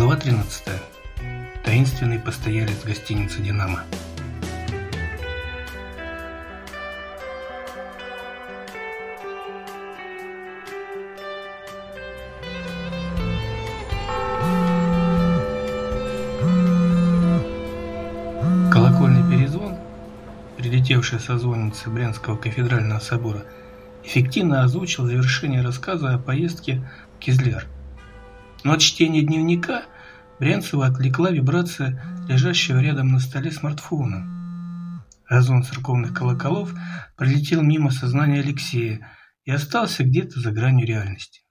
Глава 13. Таинственный постоялец гостиницы «Динамо». Колокольный перезвон, прилетевший со звонницы Брянского кафедрального собора, эффективно озвучил завершение рассказа о поездке в Кизляр – но от чтения дневника Брянцева отвлекла вибрация лежащего рядом на столе смартфона. Разон церковных колоколов пролетел мимо сознания Алексея и остался где-то за гранью реальности.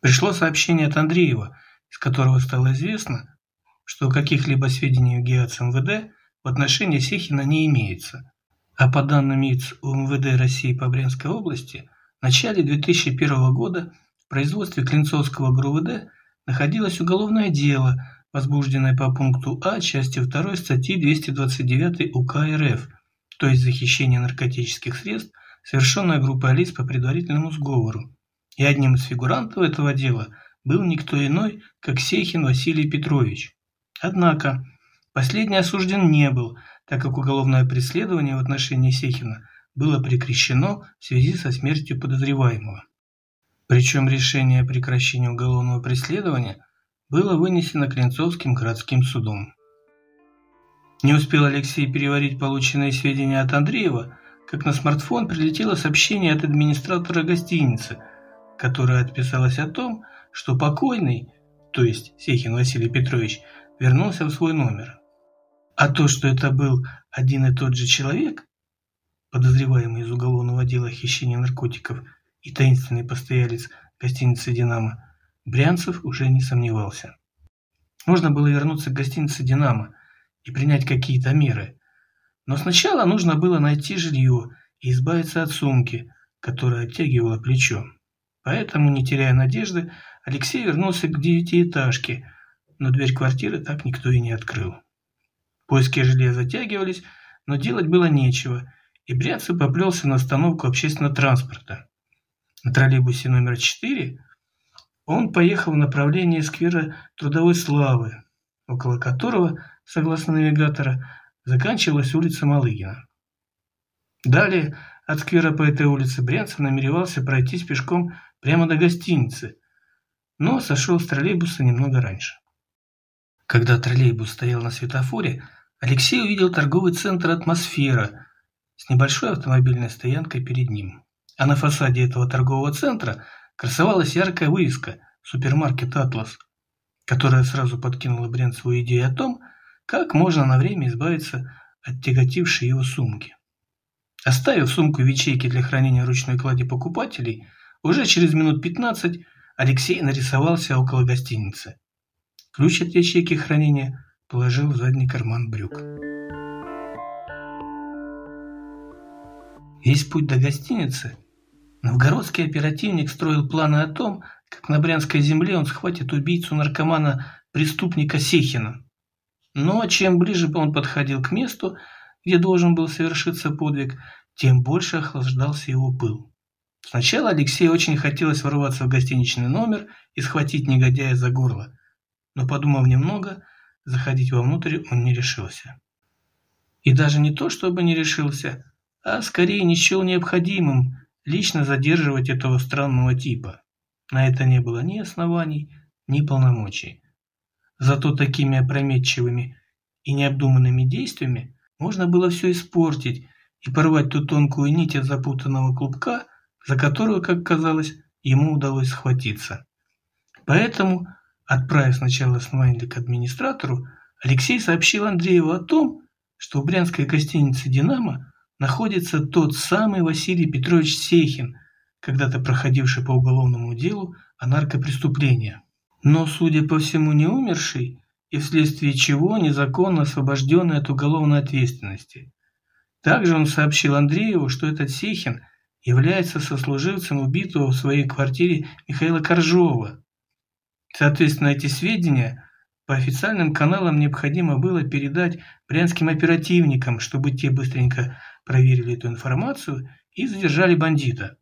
Пришло сообщение от Андреева, из которого стало известно, что каких-либо сведений у ГИАЦ МВД в отношении Сехина не имеется, а по данным ИЦ УМВД России по Брянской области в начале 2001 года производстве Клинцовского ГРУВД находилось уголовное дело, возбужденное по пункту А части 2 статьи 229 УК РФ, то есть захищение наркотических средств, совершенное группой лиц по предварительному сговору. И одним из фигурантов этого дела был никто иной, как Сехин Василий Петрович. Однако, последний осужден не был, так как уголовное преследование в отношении Сехина было прекращено в связи со смертью подозреваемого. Причем решение о прекращении уголовного преследования было вынесено Клинцовским городским судом. Не успел Алексей переварить полученные сведения от Андреева, как на смартфон прилетело сообщение от администратора гостиницы, которая отписалась о том, что покойный, то есть Сехин Василий Петрович, вернулся в свой номер. А то, что это был один и тот же человек, подозреваемый из уголовного дела хищения наркотиков – и таинственный постоялец гостиницы «Динамо», Брянцев уже не сомневался. Нужно было вернуться к гостинице «Динамо» и принять какие-то меры. Но сначала нужно было найти жилье и избавиться от сумки, которая оттягивала плечо. Поэтому, не теряя надежды, Алексей вернулся к девятиэтажке, но дверь квартиры так никто и не открыл. Поиски жилья затягивались, но делать было нечего, и Брянцев поплелся на остановку общественного транспорта. На троллейбусе номер 4 он поехал в направлении сквера Трудовой Славы, около которого, согласно навигатора, заканчивалась улица Малыгина. Далее от сквера по этой улице Брянцев намеревался пройтись пешком прямо до гостиницы, но сошел с троллейбуса немного раньше. Когда троллейбус стоял на светофоре, Алексей увидел торговый центр «Атмосфера» с небольшой автомобильной стоянкой перед ним а на фасаде этого торгового центра красовалась яркая вывеска «Супермаркет Атлас», которая сразу подкинула Брянцеву идею о том, как можно на время избавиться от тяготившей его сумки. Оставив сумку в ячейке для хранения ручной клади покупателей, уже через минут 15 Алексей нарисовался около гостиницы. Ключ от ячейки хранения положил в задний карман брюк. Весь путь до гостиницы Новгородский оперативник строил планы о том, как на Брянской земле он схватит убийцу-наркомана-преступника Сехина. Но чем ближе он подходил к месту, где должен был совершиться подвиг, тем больше охлаждался его пыл. Сначала Алексею очень хотелось ворваться в гостиничный номер и схватить негодяя за горло, но, подумав немного, заходить вовнутрь он не решился. И даже не то, чтобы не решился, а скорее не счел необходимым лично задерживать этого странного типа. На это не было ни оснований, ни полномочий. Зато такими опрометчивыми и необдуманными действиями можно было все испортить и порвать ту тонкую нить от запутанного клубка, за которую, как казалось, ему удалось схватиться. Поэтому, отправив сначала Смайли к администратору, Алексей сообщил Андрееву о том, что в брянской гостинице «Динамо» находится тот самый Василий Петрович Сехин, когда-то проходивший по уголовному делу о наркопреступлении. Но, судя по всему, не умерший, и вследствие чего незаконно освобожденный от уголовной ответственности. Также он сообщил Андрееву, что этот Сехин является сослуживцем убитого в своей квартире Михаила Коржова. Соответственно, эти сведения по официальным каналам необходимо было передать брянским оперативникам, чтобы те быстренько проверили эту информацию и задержали бандита.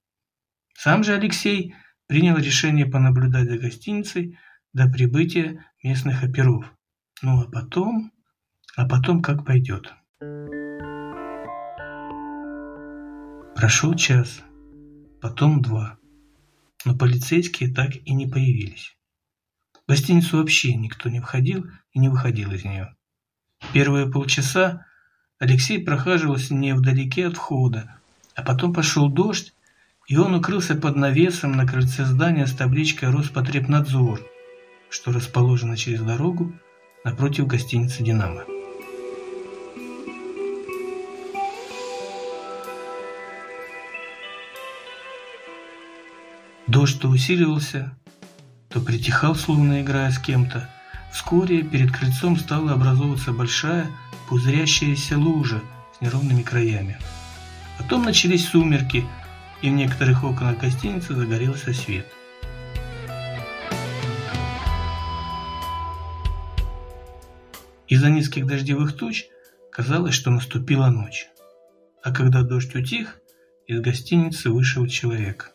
Сам же Алексей принял решение понаблюдать за гостиницей до прибытия местных оперов. Ну а потом... А потом как пойдет. Прошел час, потом два, но полицейские так и не появились. В гостиницу вообще никто не входил и не выходил из нее. Первые полчаса Алексей прохаживался невдалеке от входа, а потом пошел дождь, и он укрылся под навесом на крыльце здания с табличкой «Роспотребнадзор», что расположено через дорогу напротив гостиницы «Динамо». Дождь то усиливался, то притихал, словно играя с кем-то. Вскоре перед крыльцом стала образовываться большая пузырящаяся лужа с неровными краями. Потом начались сумерки, и в некоторых окнах гостиницы загорелся свет. Из-за низких дождевых туч казалось, что наступила ночь. А когда дождь утих, из гостиницы вышел человек.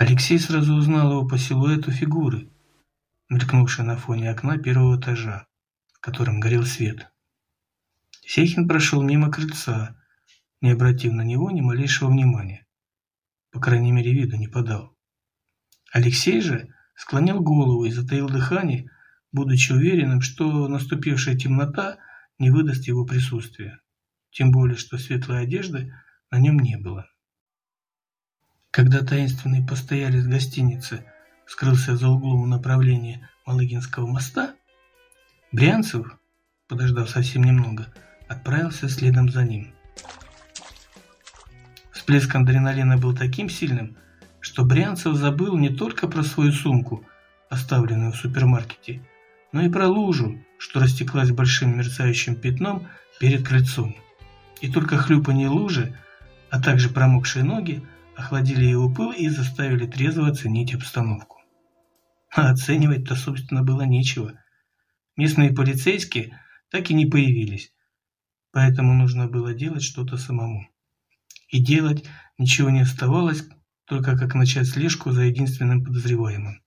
Алексей сразу узнал его по силуэту фигуры, мелькнувшей на фоне окна первого этажа, в котором горел свет. Сехин прошел мимо крыльца, не обратив на него ни малейшего внимания. По крайней мере, виду не подал. Алексей же склонил голову и затаил дыхание, будучи уверенным, что наступившая темнота не выдаст его присутствия, тем более, что светлой одежды на нем не было. Когда таинственный постоялец гостиницы скрылся за углом в направлении Малыгинского моста, Брянцев, подождав совсем немного, отправился следом за ним. Всплеск адреналина был таким сильным, что Брянцев забыл не только про свою сумку, оставленную в супермаркете, но и про лужу, что растеклась большим мерцающим пятном перед крыльцом. И только хлюпанье лужи, а также промокшие ноги, охладили его пыл и заставили трезво оценить обстановку. А оценивать-то, собственно, было нечего. Местные полицейские так и не появились, поэтому нужно было делать что-то самому. И делать ничего не оставалось, только как начать слежку за единственным подозреваемым.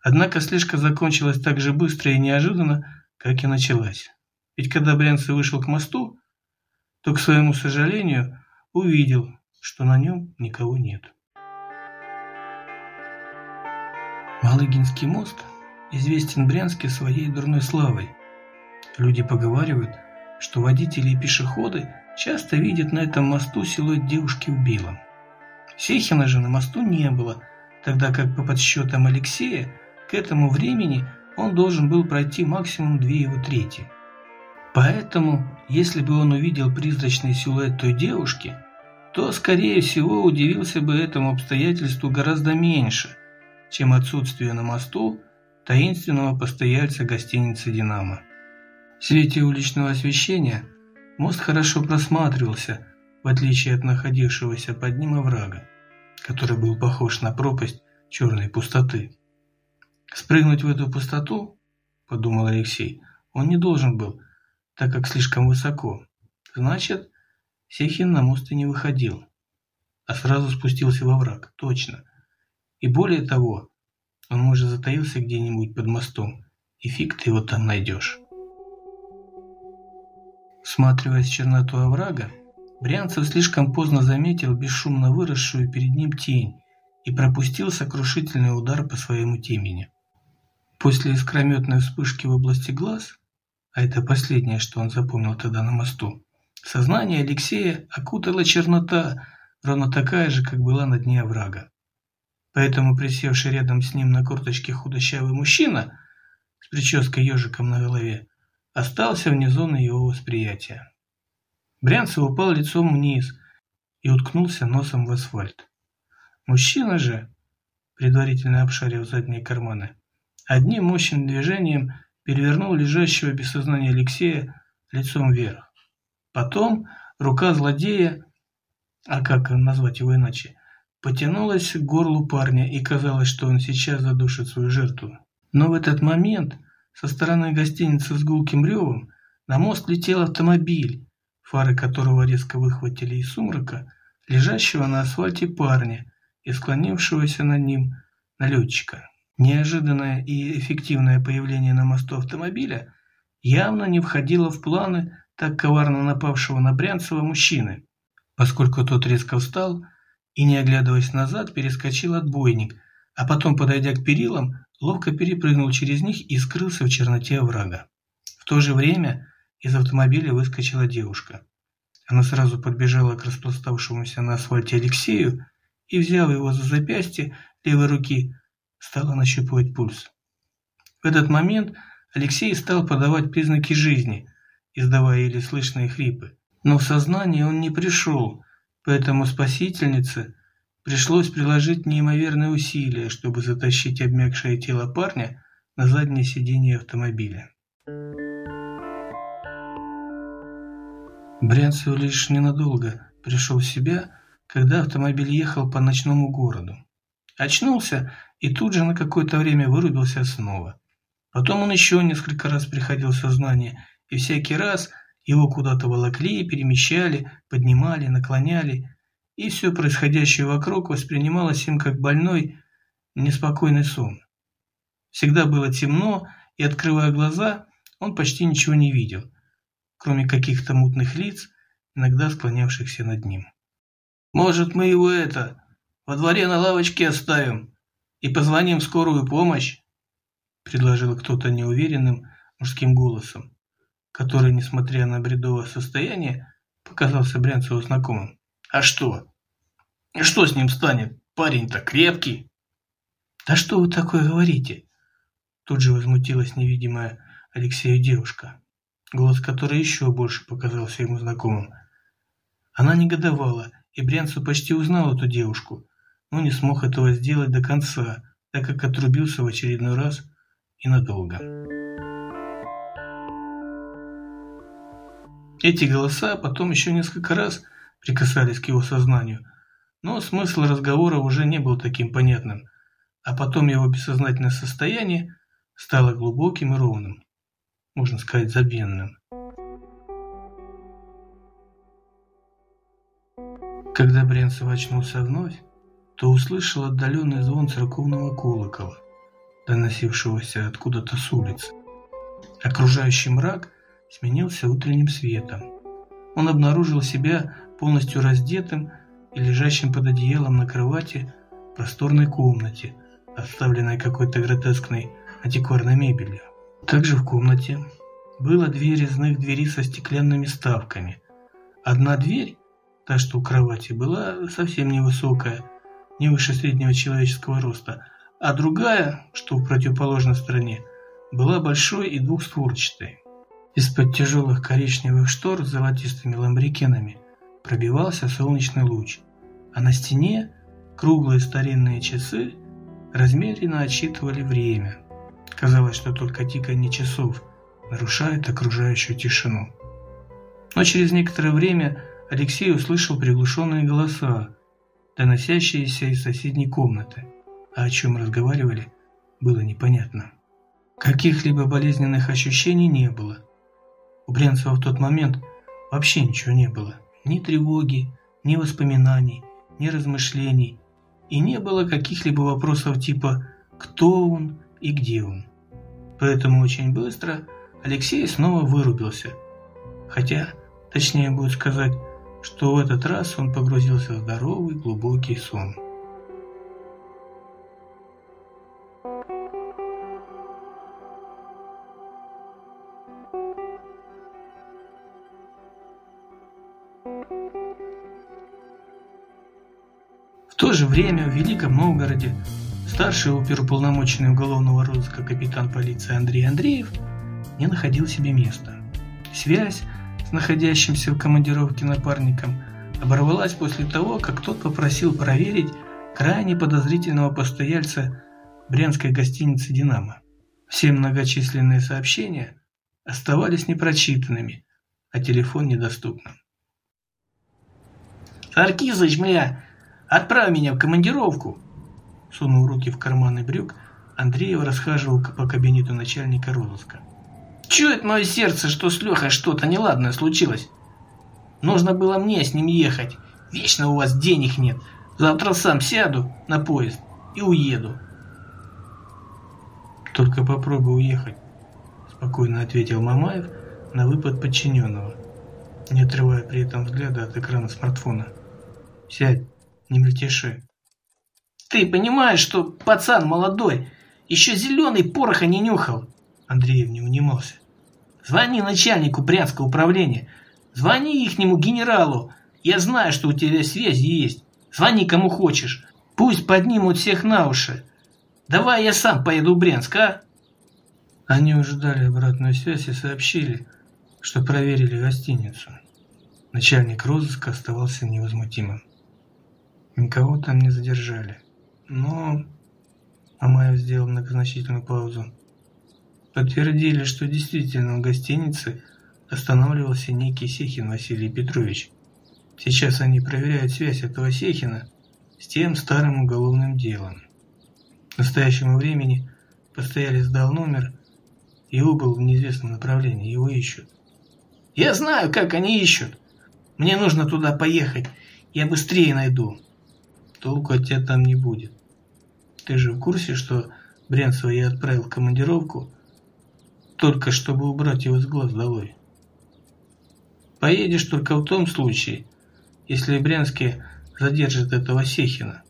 Однако слежка закончилась так же быстро и неожиданно, как и началась. Ведь когда Брянцев вышел к мосту, то, к своему сожалению, увидел, что на нем никого нет. Малыгинский мост известен Брянске своей дурной славой. Люди поговаривают, что водители и пешеходы часто видят на этом мосту силуэт девушки в белом. Сехина же на мосту не было, тогда как по подсчетам Алексея к этому времени он должен был пройти максимум две его трети. Поэтому, если бы он увидел призрачный силуэт той девушки, то, скорее всего, удивился бы этому обстоятельству гораздо меньше, чем отсутствие на мосту таинственного постояльца гостиницы «Динамо». В свете уличного освещения мост хорошо просматривался, в отличие от находившегося под ним оврага, который был похож на пропасть черной пустоты. Спрыгнуть в эту пустоту, подумал Алексей, он не должен был, так как слишком высоко. Значит, Сехин на мост и не выходил, а сразу спустился во враг, точно. И более того, он, может, затаился где-нибудь под мостом, и фиг ты его там найдешь. Всматриваясь черноту оврага, Брянцев слишком поздно заметил бесшумно выросшую перед ним тень и пропустил сокрушительный удар по своему темени. После искрометной вспышки в области глаз, а это последнее, что он запомнил тогда на мосту, сознание Алексея окутала чернота, ровно такая же, как была на дне оврага. Поэтому присевший рядом с ним на курточке худощавый мужчина с прической ежиком на голове остался вне зоны его восприятия. Брянцев упал лицом вниз и уткнулся носом в асфальт. Мужчина же, предварительно обшарив задние карманы, одним мощным движением перевернул лежащего без сознания Алексея лицом вверх. Потом рука злодея, а как назвать его иначе, потянулась к горлу парня и казалось, что он сейчас задушит свою жертву. Но в этот момент со стороны гостиницы с гулким ревом на мост летел автомобиль, фары которого резко выхватили из сумрака лежащего на асфальте парня и склонившегося над ним налетчика. Неожиданное и эффективное появление на мосту автомобиля явно не входило в планы так коварно напавшего на Брянцева мужчины, поскольку тот резко встал и, не оглядываясь назад, перескочил отбойник, а потом, подойдя к перилам, ловко перепрыгнул через них и скрылся в черноте оврага. В то же время из автомобиля выскочила девушка. Она сразу подбежала к распластавшемуся на асфальте Алексею и, взяв его за запястье левой руки, стала нащупывать пульс. В этот момент Алексей стал подавать признаки жизни, издавая еле слышные хрипы. Но в сознание он не пришел, поэтому спасительнице пришлось приложить неимоверные усилия, чтобы затащить обмякшее тело парня на заднее сиденье автомобиля. Брянцев лишь ненадолго пришел в себя, когда автомобиль ехал по ночному городу. Очнулся и тут же на какое-то время вырубился снова. Потом он еще несколько раз приходил в сознание, и всякий раз его куда-то волокли, перемещали, поднимали, наклоняли, и все происходящее вокруг воспринималось им как больной, неспокойный сон. Всегда было темно, и, открывая глаза, он почти ничего не видел, кроме каких-то мутных лиц, иногда склонявшихся над ним. «Может, мы его это, во дворе на лавочке оставим и позвоним в скорую помощь?» предложил кто-то неуверенным мужским голосом, который, несмотря на бредовое состояние, показался Брянцеву знакомым. «А что? И что с ним станет? Парень-то крепкий!» «Да что вы такое говорите?» Тут же возмутилась невидимая Алексею девушка, голос которой еще больше показался ему знакомым. Она негодовала, и Брянцев почти узнал эту девушку, но не смог этого сделать до конца, так как отрубился в очередной раз и надолго. Эти голоса потом еще несколько раз прикасались к его сознанию, но смысл разговора уже не был таким понятным, а потом его бессознательное состояние стало глубоким и ровным, можно сказать, забвенным. Когда Бренцев очнулся вновь, то услышал отдаленный звон церковного колокола, доносившегося откуда-то с улицы. Окружающий мрак сменился утренним светом. Он обнаружил себя полностью раздетым и лежащим под одеялом на кровати в просторной комнате, оставленной какой-то гротескной антикварной мебелью. Также в комнате было две резных двери со стеклянными ставками. Одна дверь, та что у кровати, была совсем невысокая, не выше среднего человеческого роста, а другая, что в противоположной стороне, была большой и двухстворчатой. Из-под тяжелых коричневых штор с золотистыми ламбрикенами пробивался солнечный луч, а на стене круглые старинные часы размеренно отсчитывали время. Казалось, что только тиканье часов нарушает окружающую тишину. Но через некоторое время Алексей услышал приглушенные голоса, доносящиеся из соседней комнаты, а о чем разговаривали, было непонятно. Каких-либо болезненных ощущений не было. У Брянцева в тот момент вообще ничего не было. Ни тревоги, ни воспоминаний, ни размышлений. И не было каких-либо вопросов типа «кто он и где он?». Поэтому очень быстро Алексей снова вырубился. Хотя, точнее будет сказать, что в этот раз он погрузился в здоровый глубокий сон. Время в Великом Новгороде старший оперуполномоченный уголовного розыска капитан полиции Андрей Андреев не находил себе места. Связь с находящимся в командировке напарником оборвалась после того, как тот попросил проверить крайне подозрительного постояльца брянской гостиницы «Динамо». Все многочисленные сообщения оставались непрочитанными, а телефон недоступным. «Саркисыч, мля, отправь меня в командировку!» Сунув руки в карманы брюк, Андреев расхаживал по кабинету начальника розыска. Чует мое сердце, что с Лехой что-то неладное случилось. Нужно было мне с ним ехать. Вечно у вас денег нет. Завтра сам сяду на поезд и уеду. Только попробуй уехать, спокойно ответил Мамаев на выпад подчиненного, не отрывая при этом взгляда от экрана смартфона. Сядь, не мельтеши. Ты понимаешь, что пацан молодой, еще зеленый пороха не нюхал? Андреев не унимался. Звони начальнику Брянского управления, звони ихнему генералу. Я знаю, что у тебя связи есть. Звони кому хочешь. Пусть поднимут всех на уши. Давай я сам поеду в Брянск, а? Они уже дали обратную связь и сообщили, что проверили гостиницу. Начальник розыска оставался невозмутимым. Никого там не задержали. Но... Амаев сделал многозначительную паузу. Подтвердили, что действительно в гостинице останавливался некий Сехин Василий Петрович. Сейчас они проверяют связь этого Сехина с тем старым уголовным делом. К настоящему времени постоялец сдал номер и убыл в неизвестном направлении. Его ищут. Я знаю, как они ищут. Мне нужно туда поехать. Я быстрее найду. Толку от тебя там не будет. Ты же в курсе, что Брянцева я отправил в командировку, только чтобы убрать его с глаз долой? Поедешь только в том случае, если Брянске задержат этого Сехина.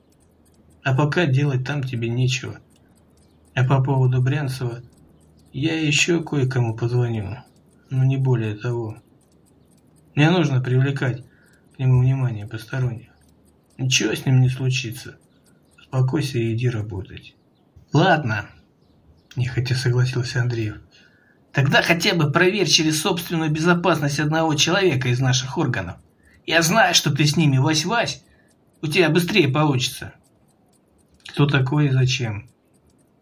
А пока делать там тебе нечего. А по поводу Брянцева я еще кое-кому позвоню, но не более того. Мне нужно привлекать к нему внимание посторонних. Ничего с ним не случится. Успокойся и иди работать. Ладно, нехотя согласился Андреев. Тогда хотя бы проверь через собственную безопасность одного человека из наших органов. Я знаю, что ты с ними вась-вась. У тебя быстрее получится. Кто такой и зачем?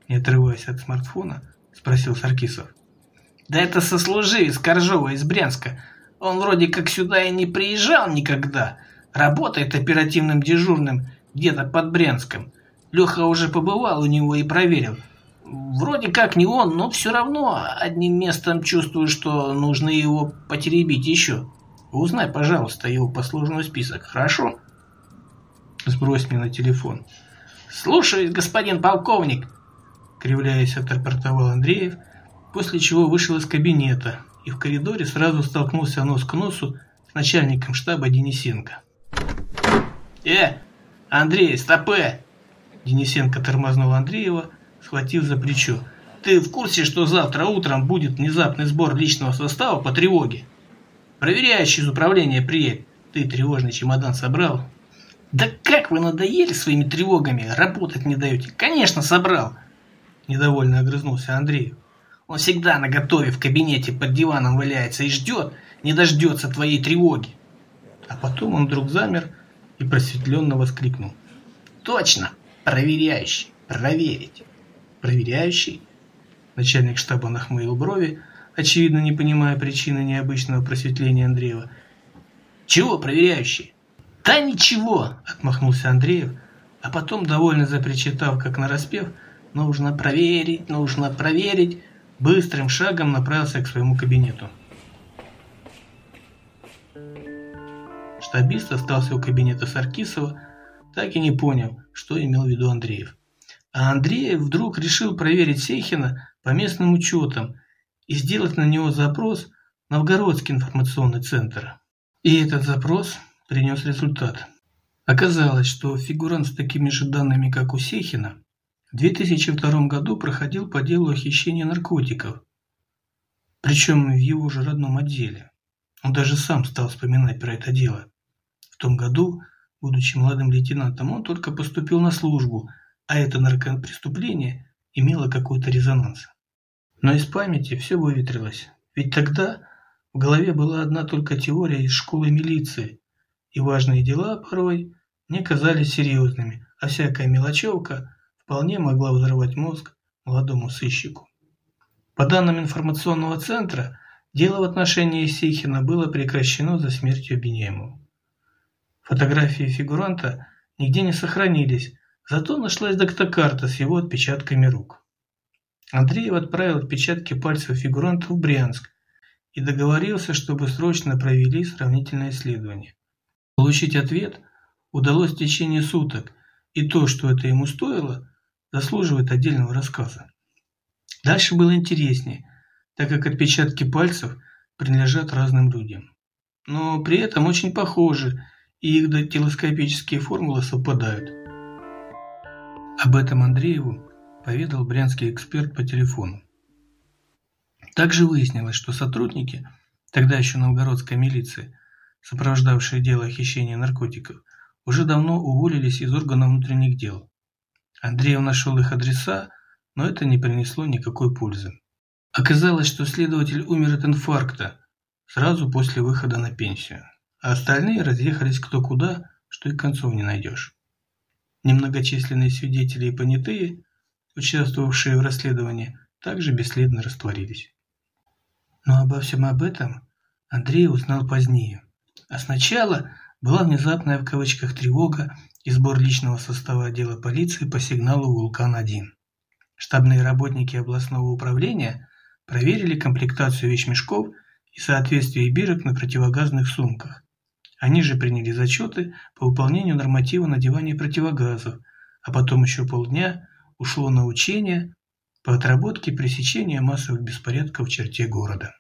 Не отрываясь от смартфона, спросил Саркисов. Да это сослуживец Коржова из Брянска. Он вроде как сюда и не приезжал никогда. Работает оперативным дежурным где-то под Брянском. Леха уже побывал у него и проверил. Вроде как не он, но все равно одним местом чувствую, что нужно его потеребить еще. Узнай, пожалуйста, его послужной список, хорошо? Сбрось мне на телефон. Слушаюсь, господин полковник. Кривляясь, отрапортовал Андреев, после чего вышел из кабинета и в коридоре сразу столкнулся нос к носу с начальником штаба Денисенко. «Э, Андрей, стопе!» Денисенко тормознул Андреева, схватив за плечо. «Ты в курсе, что завтра утром будет внезапный сбор личного состава по тревоге? Проверяющий из управления приедет. Ты тревожный чемодан собрал?» «Да как вы надоели своими тревогами, работать не даете?» «Конечно, собрал!» Недовольно огрызнулся Андреев. «Он всегда наготове в кабинете под диваном валяется и ждет, не дождется твоей тревоги!» А потом он вдруг замер и просветленно воскликнул. «Точно! Проверяющий! Проверить!» «Проверяющий?» Начальник штаба нахмурил брови, очевидно не понимая причины необычного просветления Андреева. «Чего проверяющий?» «Да ничего!» – отмахнулся Андреев, а потом, довольно запричитав, как нараспев, «Нужно проверить, нужно проверить!» быстрым шагом направился к своему кабинету. Штабист остался у кабинета Саркисова, так и не понял, что имел в виду Андреев. А Андреев вдруг решил проверить Сехина по местным учетам и сделать на него запрос в Новгородский информационный центр. И этот запрос принес результат. Оказалось, что фигурант с такими же данными, как у Сехина, в 2002 году проходил по делу о хищении наркотиков, причем в его же родном отделе. Он даже сам стал вспоминать про это дело. В том году, будучи молодым лейтенантом, он только поступил на службу, а это наркопреступление имело какой-то резонанс. Но из памяти все выветрилось, ведь тогда в голове была одна только теория из школы милиции, и важные дела порой не казались серьезными, а всякая мелочевка вполне могла взорвать мозг молодому сыщику. По данным информационного центра, дело в отношении Сихина было прекращено за смертью Бенемова. Фотографии фигуранта нигде не сохранились, зато нашлась доктокарта с его отпечатками рук. Андреев отправил отпечатки пальцев фигуранта в Брянск и договорился, чтобы срочно провели сравнительное исследование. Получить ответ удалось в течение суток, и то, что это ему стоило, заслуживает отдельного рассказа. Дальше было интереснее, так как отпечатки пальцев принадлежат разным людям. Но при этом очень похожи, и их дактилоскопические формулы совпадают. Об этом Андрееву поведал брянский эксперт по телефону. Также выяснилось, что сотрудники, тогда еще новгородской милиции, сопровождавшие дело хищения наркотиков, уже давно уволились из органов внутренних дел. Андреев нашел их адреса, но это не принесло никакой пользы. Оказалось, что следователь умер от инфаркта сразу после выхода на пенсию, а остальные разъехались кто куда, что и концов не найдешь. Немногочисленные свидетели и понятые, участвовавшие в расследовании, также бесследно растворились. Но обо всем об этом Андрей узнал позднее. А сначала была внезапная в кавычках тревога и сбор личного состава отдела полиции по сигналу «Вулкан-1». Штабные работники областного управления проверили комплектацию вещмешков и соответствие бирок на противогазных сумках. Они же приняли зачеты по выполнению норматива надевания противогазов, а потом еще полдня ушло на учения по отработке пресечения массовых беспорядков в черте города.